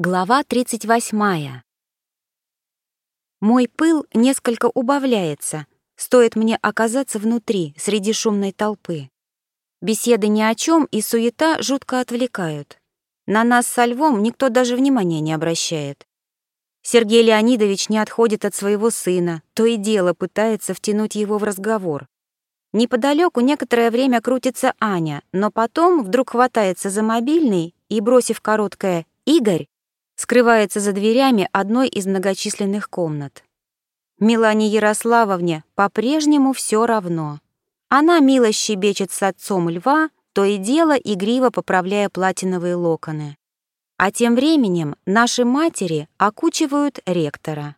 Глава 38. Мой пыл несколько убавляется, стоит мне оказаться внутри, среди шумной толпы. Беседы ни о чем и суета жутко отвлекают. На нас со львом никто даже внимания не обращает. Сергей Леонидович не отходит от своего сына, то и дело пытается втянуть его в разговор. Неподалеку некоторое время крутится Аня, но потом вдруг хватается за мобильный и, бросив короткое «Игорь», скрывается за дверями одной из многочисленных комнат. Милане Ярославовне по-прежнему все равно. Она мило щебечет с отцом льва, то и дело игриво поправляя платиновые локоны. А тем временем наши матери окучивают ректора.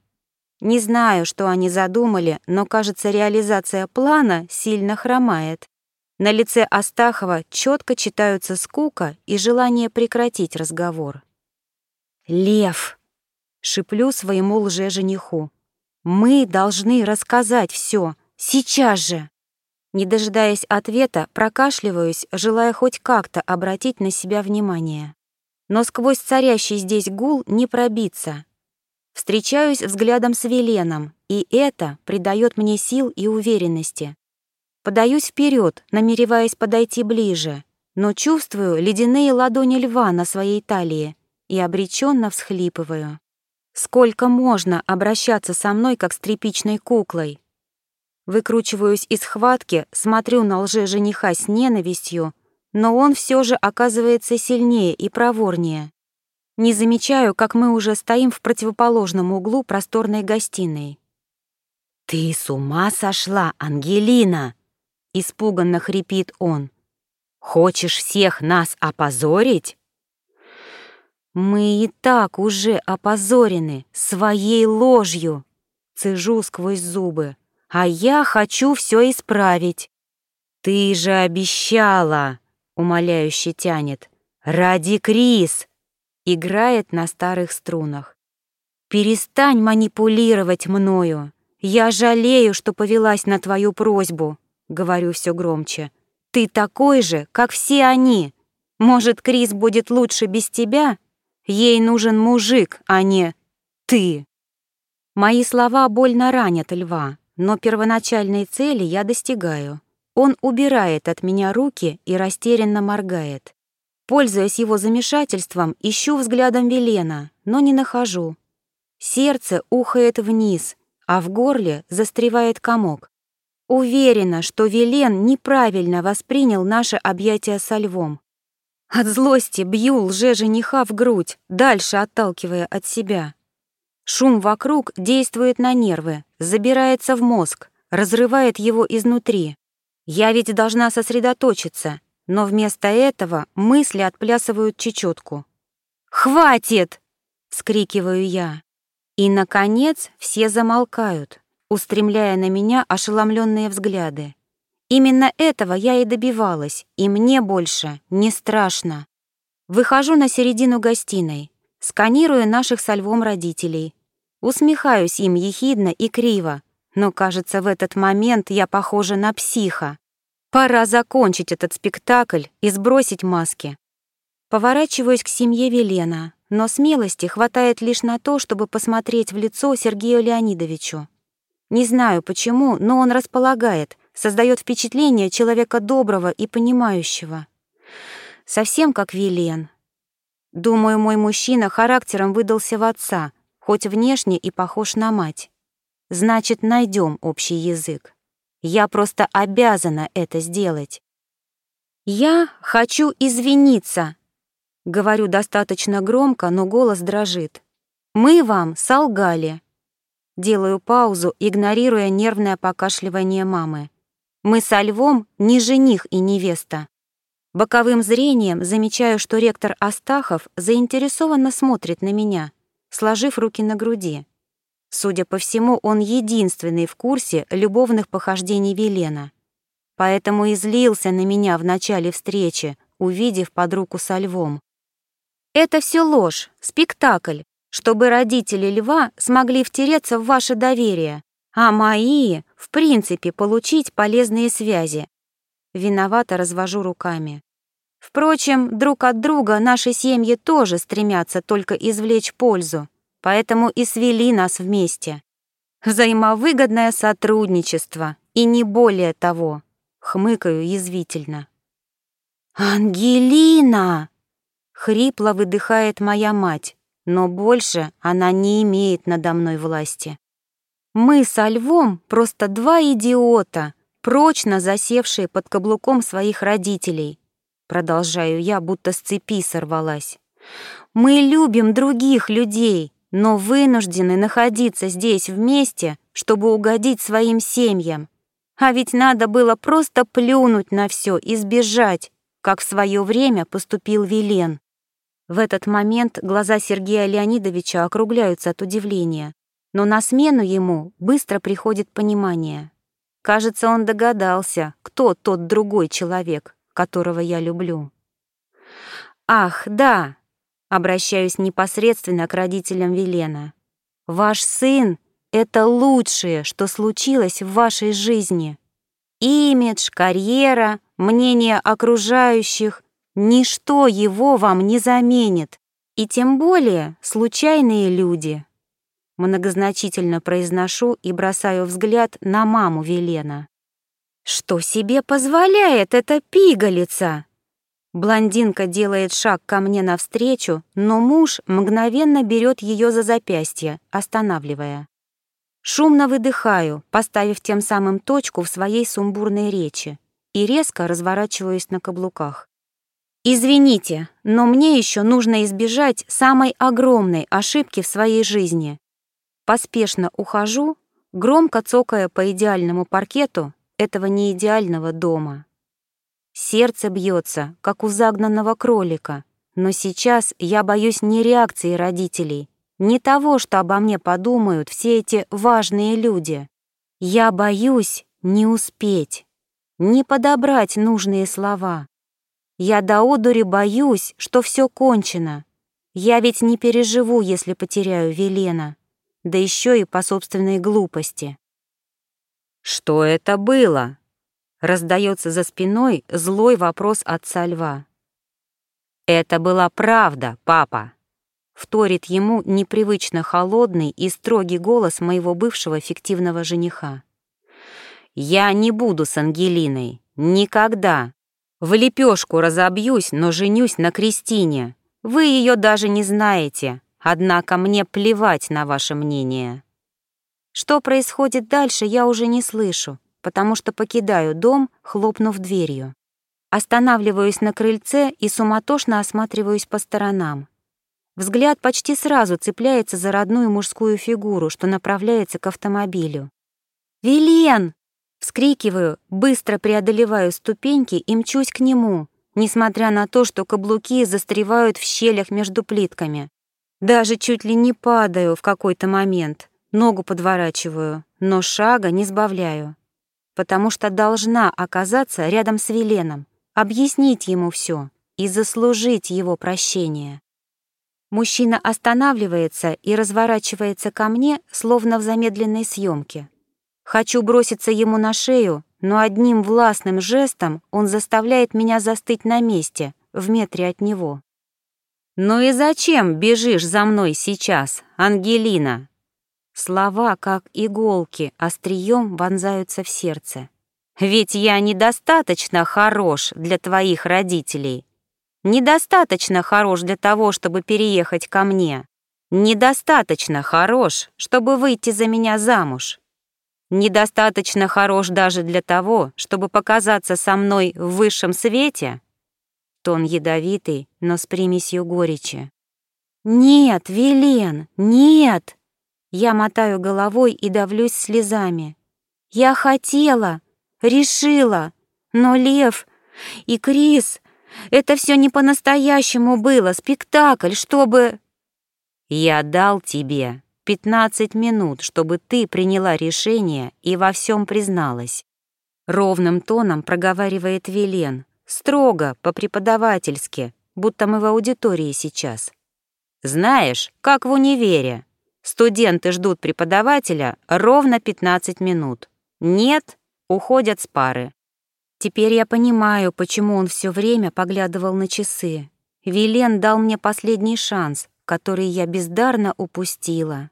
Не знаю, что они задумали, но, кажется, реализация плана сильно хромает. На лице Астахова четко читаются скука и желание прекратить разговор. «Лев!» — шиплю своему лже-жениху. «Мы должны рассказать все, сейчас же!» Не дожидаясь ответа, прокашливаюсь, желая хоть как-то обратить на себя внимание. Но сквозь царящий здесь гул не пробиться. Встречаюсь взглядом с Веленом, и это придает мне сил и уверенности. Подаюсь вперед, намереваясь подойти ближе, но чувствую ледяные ладони льва на своей талии и обреченно всхлипываю. Сколько можно обращаться со мной, как с тряпичной куклой? Выкручиваюсь из схватки, смотрю на лже-жениха с ненавистью, но он все же оказывается сильнее и проворнее. Не замечаю, как мы уже стоим в противоположном углу просторной гостиной. «Ты с ума сошла, Ангелина!» — испуганно хрипит он. «Хочешь всех нас опозорить?» Мы и так уже опозорены своей ложью, цежу сквозь зубы, а я хочу все исправить. Ты же обещала, умоляюще тянет, ради Крис, играет на старых струнах. Перестань манипулировать мною. Я жалею, что повелась на твою просьбу, говорю все громче. Ты такой же, как все они. Может, Крис будет лучше без тебя? Ей нужен мужик, а не ты. Мои слова больно ранят льва, но первоначальной цели я достигаю. Он убирает от меня руки и растерянно моргает. Пользуясь его замешательством, ищу взглядом Велена, но не нахожу. Сердце ухает вниз, а в горле застревает комок. Уверена, что Велен неправильно воспринял наше объятие со львом. От злости бью лже-жениха в грудь, дальше отталкивая от себя. Шум вокруг действует на нервы, забирается в мозг, разрывает его изнутри. Я ведь должна сосредоточиться, но вместо этого мысли отплясывают чечетку. «Хватит!» — вскрикиваю я. И, наконец, все замолкают, устремляя на меня ошеломленные взгляды. Именно этого я и добивалась, и мне больше не страшно. Выхожу на середину гостиной, сканирую наших со львом родителей. Усмехаюсь им ехидно и криво, но, кажется, в этот момент я похожа на психа. Пора закончить этот спектакль и сбросить маски. Поворачиваюсь к семье Велена, но смелости хватает лишь на то, чтобы посмотреть в лицо Сергею Леонидовичу. Не знаю почему, но он располагает, создает впечатление человека доброго и понимающего. Совсем как Вилен. Думаю, мой мужчина характером выдался в отца, хоть внешне и похож на мать. Значит, найдем общий язык. Я просто обязана это сделать. Я хочу извиниться. Говорю достаточно громко, но голос дрожит. Мы вам солгали. Делаю паузу, игнорируя нервное покашливание мамы. Мы со львом не жених и невеста. Боковым зрением замечаю, что ректор Астахов заинтересованно смотрит на меня, сложив руки на груди. Судя по всему, он единственный в курсе любовных похождений Велена. Поэтому и злился на меня в начале встречи, увидев под руку со львом. Это все ложь, спектакль, чтобы родители льва смогли втереться в ваше доверие, а мои, в принципе, получить полезные связи. Виновато развожу руками. Впрочем, друг от друга наши семьи тоже стремятся только извлечь пользу, поэтому и свели нас вместе. Взаимовыгодное сотрудничество, и не более того, хмыкаю язвительно. «Ангелина!» — хрипло выдыхает моя мать, но больше она не имеет надо мной власти. Мы со львом просто два идиота, прочно засевшие под каблуком своих родителей. Продолжаю я, будто с цепи сорвалась. Мы любим других людей, но вынуждены находиться здесь вместе, чтобы угодить своим семьям. А ведь надо было просто плюнуть на все и сбежать, как в свое время поступил Вилен. В этот момент глаза Сергея Леонидовича округляются от удивления, но на смену ему быстро приходит понимание. Кажется, он догадался, кто тот другой человек, которого я люблю. «Ах, да!» — обращаюсь непосредственно к родителям Велена. «Ваш сын — это лучшее, что случилось в вашей жизни. Имидж, карьера, мнение окружающих — ничто его вам не заменит, и тем более случайные люди». Многозначительно произношу и бросаю взгляд на маму Велена. «Что себе позволяет эта пигалица?» Блондинка делает шаг ко мне навстречу, но муж мгновенно берет ее за запястье, останавливая. Шумно выдыхаю, поставив тем самым точку в своей сумбурной речи, и резко разворачиваюсь на каблуках. «Извините, но мне еще нужно избежать самой огромной ошибки в своей жизни Поспешно ухожу, громко цокая по идеальному паркету этого неидеального дома. Сердце бьется, как у загнанного кролика, но сейчас я боюсь не реакции родителей, не того, что обо мне подумают все эти важные люди. Я боюсь не успеть, не подобрать нужные слова. Я до одури боюсь, что все кончено. Я ведь не переживу, если потеряю Велена да еще и по собственной глупости. «Что это было?» — раздается за спиной злой вопрос отца льва. «Это была правда, папа», — вторит ему непривычно холодный и строгий голос моего бывшего фиктивного жениха. «Я не буду с Ангелиной. Никогда. В лепешку разобьюсь, но женюсь на Кристине. Вы ее даже не знаете. Однако мне плевать на ваше мнение. Что происходит дальше, я уже не слышу, потому что покидаю дом, хлопнув дверью. Останавливаюсь на крыльце и суматошно осматриваюсь по сторонам. Взгляд почти сразу цепляется за родную мужскую фигуру, что направляется к автомобилю. «Вилен!» — вскрикиваю, быстро преодолеваю ступеньки и мчусь к нему, несмотря на то, что каблуки застревают в щелях между плитками. Даже чуть ли не падаю в какой-то момент, ногу подворачиваю, но шага не сбавляю, потому что должна оказаться рядом с Веленом, объяснить ему все и заслужить его прощение. Мужчина останавливается и разворачивается ко мне, словно в замедленной съемке. Хочу броситься ему на шею, но одним властным жестом он заставляет меня застыть на месте, в метре от него. «Ну и зачем бежишь за мной сейчас, Ангелина?» Слова, как иголки, острием вонзаются в сердце. «Ведь я недостаточно хорош для твоих родителей. Недостаточно хорош для того, чтобы переехать ко мне. Недостаточно хорош, чтобы выйти за меня замуж. Недостаточно хорош даже для того, чтобы показаться со мной в высшем свете?» Тон ядовитый, но с примесью горечи. «Нет, Вилен, нет!» Я мотаю головой и давлюсь слезами. «Я хотела, решила, но Лев и Крис, это все не по-настоящему было, спектакль, чтобы...» «Я дал тебе пятнадцать минут, чтобы ты приняла решение и во всем призналась», — ровным тоном проговаривает Вилен, Строго, по-преподавательски, будто мы в аудитории сейчас. Знаешь, как в универе. Студенты ждут преподавателя ровно 15 минут. Нет, уходят с пары. Теперь я понимаю, почему он все время поглядывал на часы. Вилен дал мне последний шанс, который я бездарно упустила.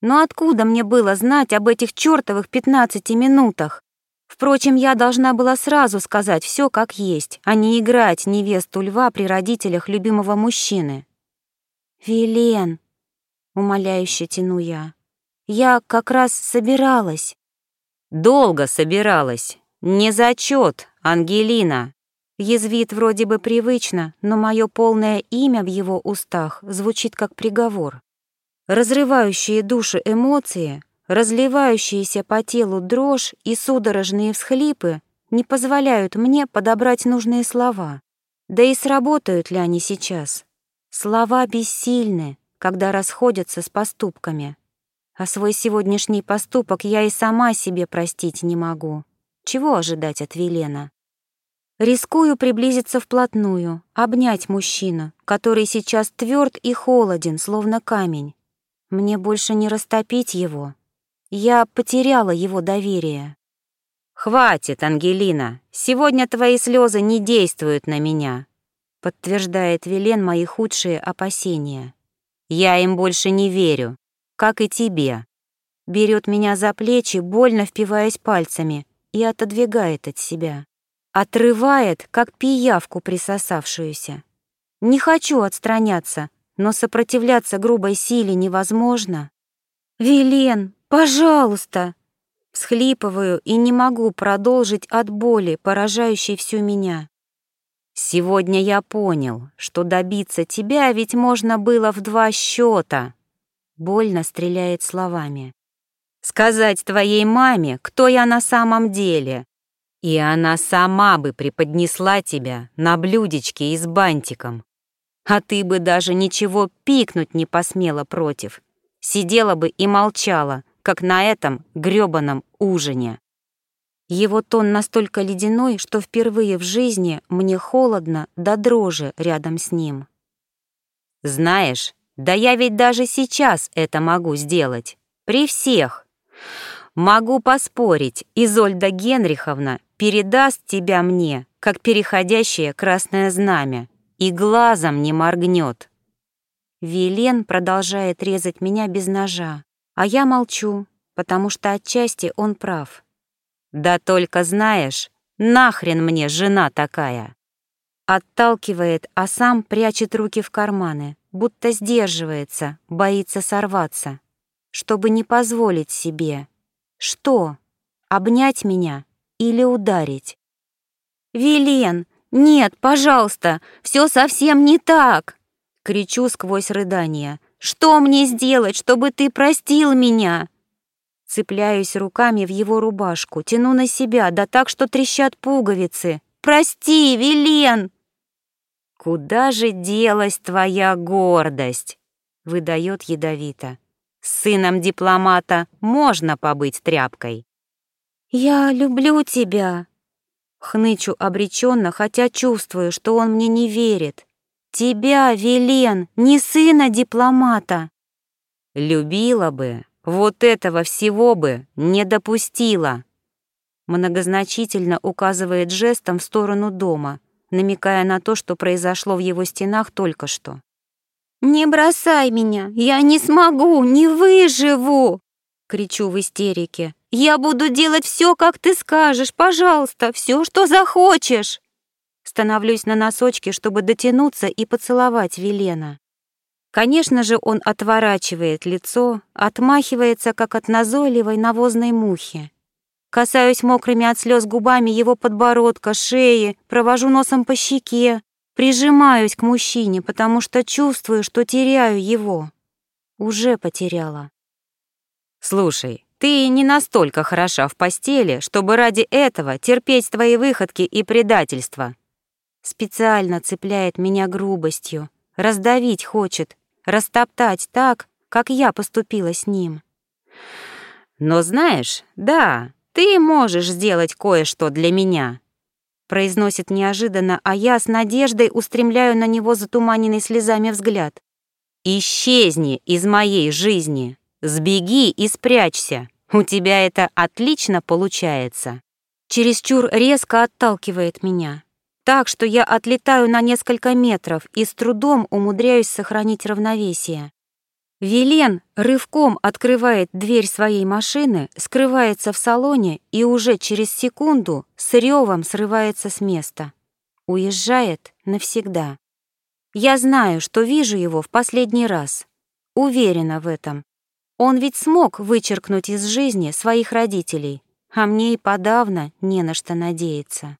Но откуда мне было знать об этих чертовых 15 минутах? Впрочем, я должна была сразу сказать все как есть, а не играть невесту льва при родителях любимого мужчины. «Вилен», — умоляюще тяну я, — «я как раз собиралась». «Долго собиралась. Не зачет, Ангелина». Язвит вроде бы привычно, но мое полное имя в его устах звучит как приговор. Разрывающие души эмоции Разливающиеся по телу дрожь и судорожные всхлипы не позволяют мне подобрать нужные слова. Да и сработают ли они сейчас? Слова бессильны, когда расходятся с поступками. А свой сегодняшний поступок я и сама себе простить не могу. Чего ожидать от Велена? Рискую приблизиться вплотную, обнять мужчину, который сейчас тверд и холоден, словно камень. Мне больше не растопить его, я потеряла его доверие. «Хватит, Ангелина, сегодня твои слезы не действуют на меня», подтверждает Велен мои худшие опасения. «Я им больше не верю, как и тебе». Берет меня за плечи, больно впиваясь пальцами, и отодвигает от себя. Отрывает, как пиявку присосавшуюся. Не хочу отстраняться, но сопротивляться грубой силе невозможно. «Вилен, «Пожалуйста!» Всхлипываю и не могу продолжить от боли, поражающей всю меня. «Сегодня я понял, что добиться тебя ведь можно было в два счета. Больно стреляет словами. «Сказать твоей маме, кто я на самом деле, и она сама бы преподнесла тебя на блюдечке и с бантиком. А ты бы даже ничего пикнуть не посмела против. Сидела бы и молчала, как на этом грёбаном ужине. Его тон настолько ледяной, что впервые в жизни мне холодно до дрожи рядом с ним. «Знаешь, да я ведь даже сейчас это могу сделать. При всех. Могу поспорить, Изольда Генриховна передаст тебя мне, как переходящее красное знамя, и глазом не моргнет. Вилен продолжает резать меня без ножа. А я молчу, потому что отчасти он прав. «Да только знаешь, нахрен мне жена такая!» Отталкивает, а сам прячет руки в карманы, будто сдерживается, боится сорваться, чтобы не позволить себе. Что? Обнять меня или ударить? «Вилен, нет, пожалуйста, все совсем не так!» Кричу сквозь рыдания, что мне сделать, чтобы ты простил меня?» Цепляюсь руками в его рубашку, тяну на себя, да так, что трещат пуговицы. «Прости, Вилен!» «Куда же делась твоя гордость?» — выдает ядовито. «С сыном дипломата можно побыть тряпкой». «Я люблю тебя!» Хнычу обреченно, хотя чувствую, что он мне не верит. Тебя, Велен, не сына дипломата. Любила бы, вот этого всего бы не допустила. Многозначительно указывает жестом в сторону дома, намекая на то, что произошло в его стенах только что. «Не бросай меня, я не смогу, не выживу!» Кричу в истерике. «Я буду делать все, как ты скажешь, пожалуйста, все, что захочешь!» Становлюсь на носочки, чтобы дотянуться и поцеловать Велена. Конечно же, он отворачивает лицо, отмахивается, как от назойливой навозной мухи. Касаюсь мокрыми от слез губами его подбородка, шеи, провожу носом по щеке, прижимаюсь к мужчине, потому что чувствую, что теряю его. Уже потеряла. «Слушай, ты не настолько хороша в постели, чтобы ради этого терпеть твои выходки и предательства», Специально цепляет меня грубостью, раздавить хочет, растоптать так, как я поступила с ним. Но знаешь, да, ты можешь сделать кое-что для меня, произносит неожиданно, а я с надеждой устремляю на него затуманенный слезами взгляд. Исчезни из моей жизни, сбеги и спрячься. У тебя это отлично получается. чересчур резко отталкивает меня, так что я отлетаю на несколько метров и с трудом умудряюсь сохранить равновесие. Вилен рывком открывает дверь своей машины, скрывается в салоне и уже через секунду с ревом срывается с места. Уезжает навсегда. Я знаю, что вижу его в последний раз. Уверена в этом. Он ведь смог вычеркнуть из жизни своих родителей, а мне и подавно не на что надеяться.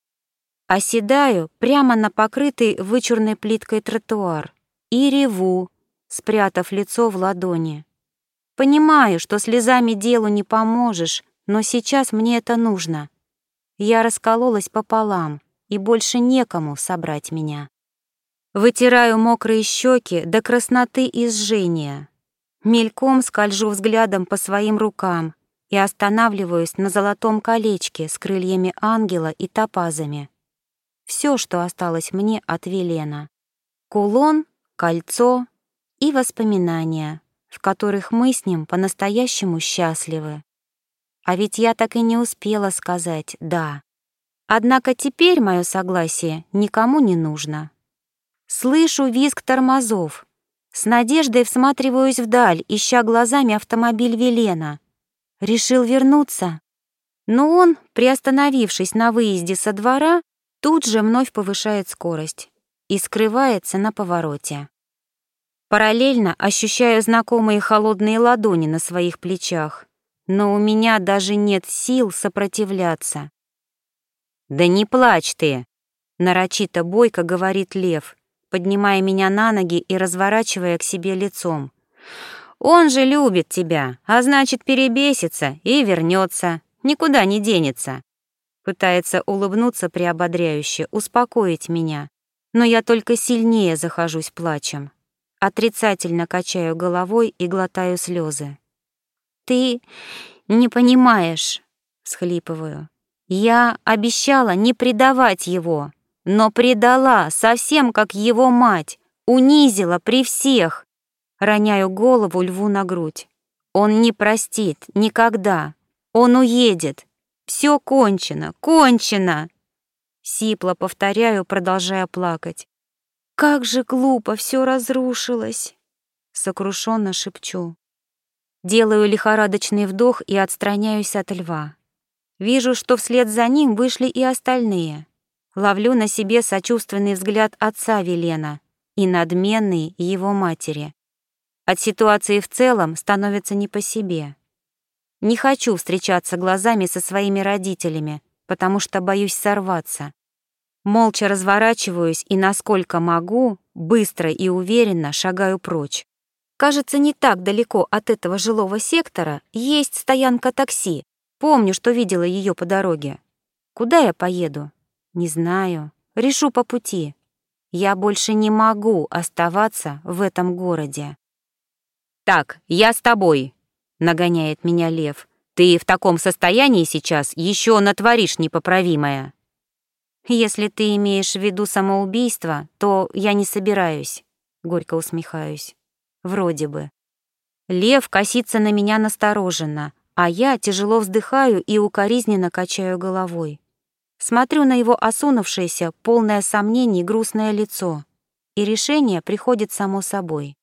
Оседаю прямо на покрытый вычурной плиткой тротуар и реву, спрятав лицо в ладони. Понимаю, что слезами делу не поможешь, но сейчас мне это нужно. Я раскололась пополам, и больше некому собрать меня. Вытираю мокрые щеки до красноты и жжения. Мельком скольжу взглядом по своим рукам и останавливаюсь на золотом колечке с крыльями ангела и топазами. Все, что осталось мне от Велена. Кулон, кольцо, и воспоминания, в которых мы с ним по-настоящему счастливы. А ведь я так и не успела сказать «да». Однако теперь мое согласие никому не нужно. Слышу визг тормозов. С надеждой всматриваюсь вдаль, ища глазами автомобиль Велена. Решил вернуться. Но он, приостановившись на выезде со двора, тут же вновь повышает скорость и скрывается на повороте. Параллельно ощущаю знакомые холодные ладони на своих плечах, но у меня даже нет сил сопротивляться. «Да не плачь ты!» — нарочито бойко говорит Лев, поднимая меня на ноги и разворачивая к себе лицом. «Он же любит тебя, а значит, перебесится и вернется, никуда не денется». Пытается улыбнуться приободряюще, успокоить меня, но я только сильнее захожусь плачем. Отрицательно качаю головой и глотаю слезы. «Ты не понимаешь», — схлипываю. «Я обещала не предавать его, но предала, совсем как его мать, унизила при всех». Роняю голову льву на грудь. «Он не простит, никогда. Он уедет. Все кончено, кончено!» Сипло повторяю, продолжая плакать. Как же глупо все разрушилось, сокрушенно шепчу. Делаю лихорадочный вдох и отстраняюсь от льва. Вижу, что вслед за ним вышли и остальные. Ловлю на себе сочувственный взгляд отца Велена и надменный его матери. От ситуации в целом становится не по себе. Не хочу встречаться глазами со своими родителями, потому что боюсь сорваться. Молча разворачиваюсь и, насколько могу, быстро и уверенно шагаю прочь. Кажется, не так далеко от этого жилого сектора есть стоянка такси. Помню, что видела ее по дороге. Куда я поеду? Не знаю. Решу по пути. Я больше не могу оставаться в этом городе. «Так, я с тобой», — нагоняет меня Лев. «Ты в таком состоянии сейчас еще натворишь непоправимое». «Если ты имеешь в виду самоубийство, то я не собираюсь», — горько усмехаюсь. «Вроде бы». Лев косится на меня настороженно, а я тяжело вздыхаю и укоризненно качаю головой. Смотрю на его осунувшееся, полное сомнений грустное лицо, и решение приходит само собой.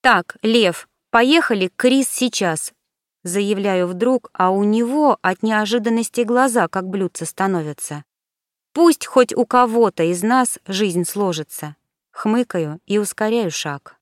«Так, Лев, поехали Крис сейчас», — заявляю вдруг, а у него от неожиданности глаза как блюдца становятся. Пусть хоть у кого-то из нас жизнь сложится. Хмыкаю и ускоряю шаг.